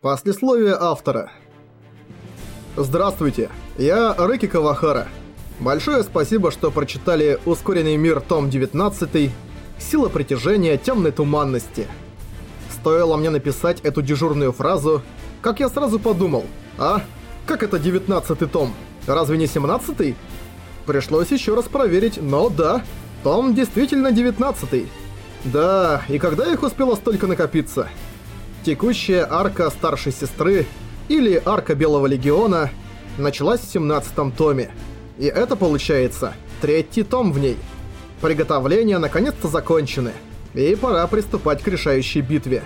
Послесловие автора. Здравствуйте, я Рэки Кавахара. Большое спасибо, что прочитали «Ускоренный мир. Том 19. Сила притяжения темной туманности». Стоило мне написать эту дежурную фразу, как я сразу подумал, а, как это 19 том? Разве не 17 Пришлось еще раз проверить, но да, том действительно 19 -й. Да, и когда их успело столько накопиться? Текущая арка старшей сестры, или арка Белого Легиона, началась в 17 томе. И это получается третий том в ней. Приготовления наконец-то закончены, и пора приступать к решающей битве.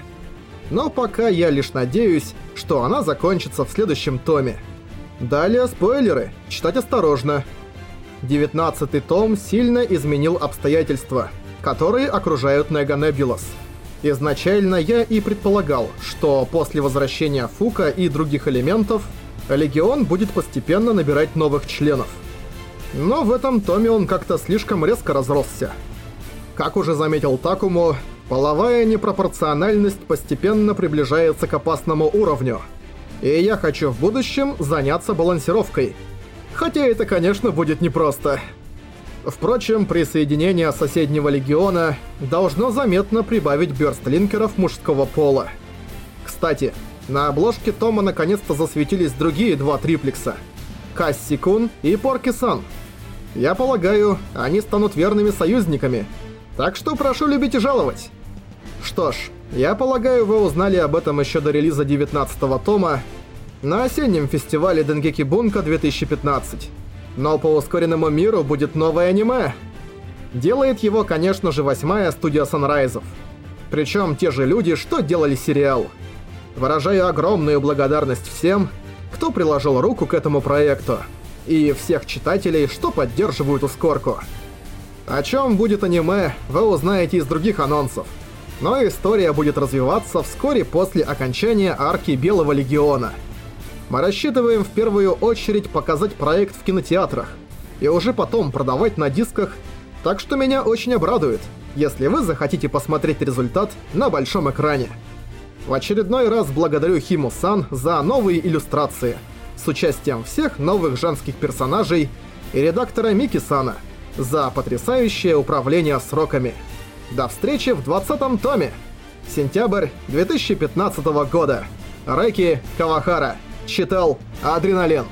Но пока я лишь надеюсь, что она закончится в следующем томе. Далее спойлеры, читать осторожно. 19 том сильно изменил обстоятельства, которые окружают Нега Небулас. Изначально я и предполагал, что после возвращения Фука и других элементов, Легион будет постепенно набирать новых членов. Но в этом томе он как-то слишком резко разросся. Как уже заметил Такому, половая непропорциональность постепенно приближается к опасному уровню. И я хочу в будущем заняться балансировкой. Хотя это, конечно, будет непросто. Впрочем, присоединение соседнего легиона должно заметно прибавить бёрстлинкеров мужского пола. Кстати, на обложке Тома наконец-то засветились другие два триплекса. Касси-кун и Порки-сан. Я полагаю, они станут верными союзниками. Так что прошу любить и жаловать. Что ж, я полагаю, вы узнали об этом еще до релиза 19 тома на осеннем фестивале Денгеки Бунка 2015. Но по ускоренному миру будет новое аниме. Делает его, конечно же, восьмая студия Санрайзов. Причем те же люди, что делали сериал. Выражаю огромную благодарность всем, кто приложил руку к этому проекту, и всех читателей, что поддерживают ускорку. О чем будет аниме, вы узнаете из других анонсов. Но история будет развиваться вскоре после окончания арки Белого Легиона – мы рассчитываем в первую очередь показать проект в кинотеатрах и уже потом продавать на дисках, так что меня очень обрадует, если вы захотите посмотреть результат на большом экране. В очередной раз благодарю Химу-сан за новые иллюстрации с участием всех новых женских персонажей и редактора Мики-сана за потрясающее управление сроками. До встречи в 20-м томе! Сентябрь 2015 года. Рэки Кавахара. Читал «Адреналин».